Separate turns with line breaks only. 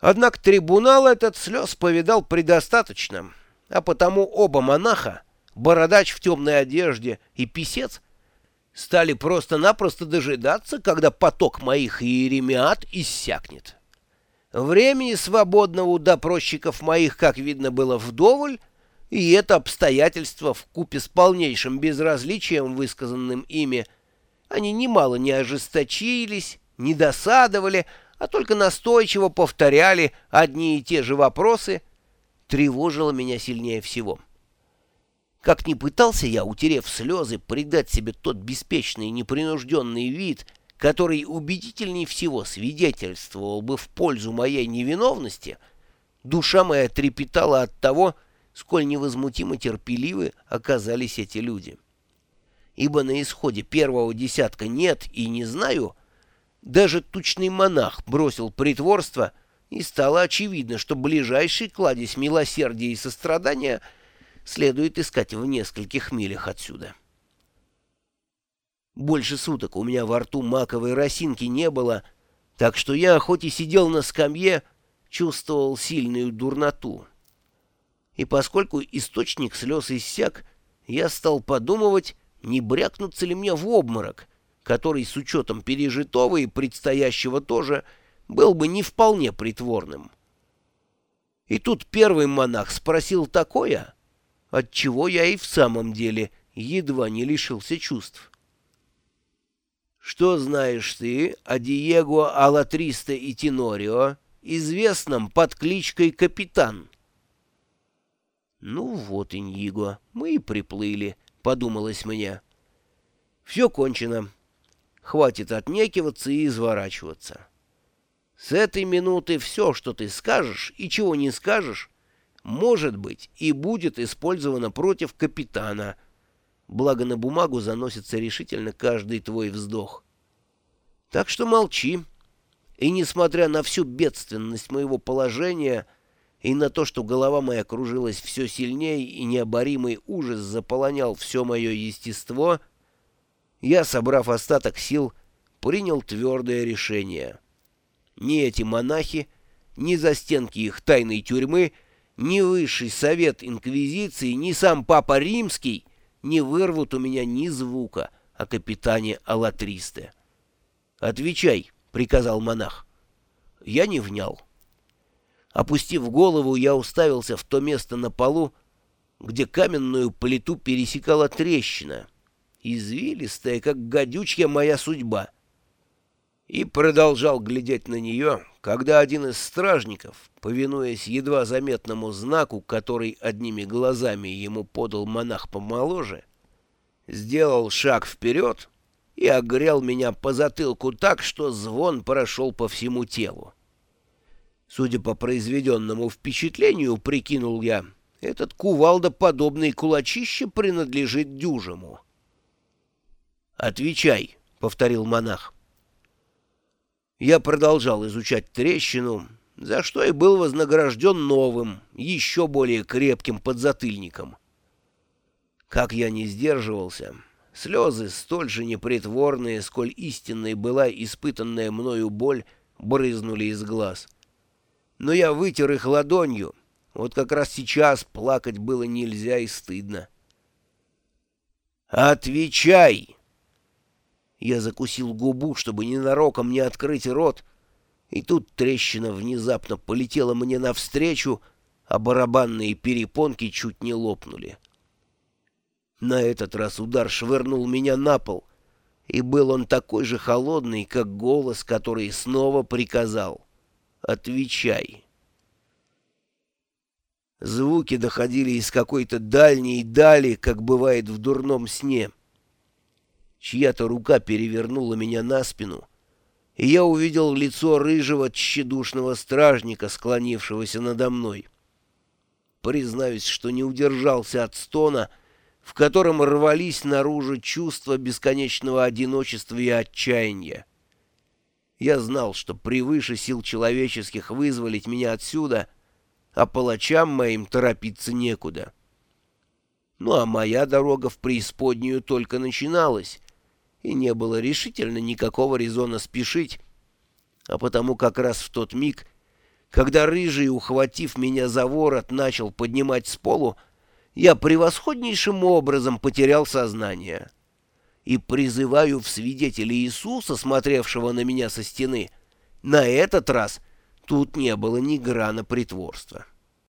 Однако трибунал этот слез повидал предостаточно, а потому оба монаха, бородач в темной одежде и писец, стали просто-напросто дожидаться, когда поток моих иеремиат иссякнет. Времени свободного у допросчиков моих, как видно, было вдоволь, и это обстоятельство в купе с полнейшим безразличием, высказанным ими, они немало не ожесточились, не досадовали, а только настойчиво повторяли одни и те же вопросы, тревожило меня сильнее всего. Как ни пытался я, утерев слезы, придать себе тот беспечный и непринужденный вид, который убедительней всего свидетельствовал бы в пользу моей невиновности, душа моя трепетала от того, сколь невозмутимо терпеливы оказались эти люди. Ибо на исходе первого десятка нет и не знаю — даже тучный монах бросил притворство, и стало очевидно, что ближайший кладезь милосердия и сострадания следует искать в нескольких милях отсюда. Больше суток у меня во рту маковой росинки не было, так что я, хоть и сидел на скамье, чувствовал сильную дурноту. И поскольку источник слез иссяк, я стал подумывать, не брякнуться ли мне в обморок, который с учетом пережитого и предстоящего тоже был бы не вполне притворным. И тут первый монах спросил такое, от чего я и в самом деле едва не лишился чувств. «Что знаешь ты о Диего Алатристо и Тенорио, известном под кличкой Капитан?» «Ну вот, Иньиго, мы и приплыли», — подумалось мне. «Все кончено. Хватит отнекиваться и изворачиваться. С этой минуты все, что ты скажешь и чего не скажешь, может быть и будет использовано против капитана. Благо на бумагу заносится решительно каждый твой вздох. Так что молчи. И несмотря на всю бедственность моего положения и на то, что голова моя кружилась все сильнее и необоримый ужас заполонял все мое естество — я, собрав остаток сил, принял твердое решение. Ни эти монахи, ни застенки их тайной тюрьмы, ни высший совет инквизиции, ни сам папа римский не вырвут у меня ни звука о капитане Алатристе. «Отвечай», — приказал монах. Я не внял. Опустив голову, я уставился в то место на полу, где каменную плиту пересекала трещина — извилистая, как гадючья моя судьба. И продолжал глядеть на нее, когда один из стражников, повинуясь едва заметному знаку, который одними глазами ему подал монах помоложе, сделал шаг вперед и огрел меня по затылку так, что звон прошел по всему телу. Судя по произведенному впечатлению, прикинул я, этот кувалдоподобный кулачище принадлежит дюжему. «Отвечай», — повторил монах. Я продолжал изучать трещину, за что и был вознагражден новым, еще более крепким подзатыльником. Как я не сдерживался, слезы, столь же непритворные, сколь истинной была испытанная мною боль, брызнули из глаз. Но я вытер их ладонью, вот как раз сейчас плакать было нельзя и стыдно. «Отвечай!» Я закусил губу, чтобы ненароком не открыть рот, и тут трещина внезапно полетела мне навстречу, а барабанные перепонки чуть не лопнули. На этот раз удар швырнул меня на пол, и был он такой же холодный, как голос, который снова приказал «Отвечай». Звуки доходили из какой-то дальней дали, как бывает в дурном сне — Чья-то рука перевернула меня на спину, и я увидел лицо рыжего тщедушного стражника, склонившегося надо мной. Признаюсь, что не удержался от стона, в котором рвались наружу чувства бесконечного одиночества и отчаяния. Я знал, что превыше сил человеческих вызволить меня отсюда, а палачам моим торопиться некуда. Ну а моя дорога в преисподнюю только начиналась, и не было решительно никакого резона спешить, а потому как раз в тот миг Когда рыжий, ухватив меня за ворот, начал поднимать с полу, я превосходнейшим образом потерял сознание. И призываю в свидетели Иисуса, смотревшего на меня со стены, на этот раз тут не было ни грана притворства.